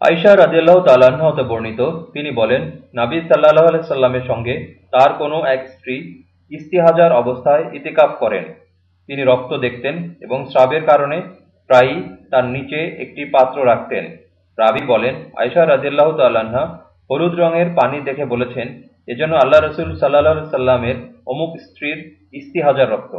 আইসা রাজিয়াল্লাহ তালাহ হতে বর্ণিত, তিনি বলেন, নাবী সাল্লাহ আলাইসাল্লামের সঙ্গে তার কোনো এক স্ত্রী ইস্তিহাজার অবস্থায় ইতিকাপ করেন। তিনি রক্ত দেখতেন এবং স্রাবের কারণে প্রায়ই তার নিচে একটি পাত্র রাখতেন। রাবি বলেন আয়সা রাজিয়াল্লাহ তাল্লাহা হলুদ রঙের পানি দেখে বলেছেন, এজন্য আল্লাহ রসুল সাল্লাহ সাল্লামের অমুক স্ত্রীর ইস্তিহাজার রক্ত।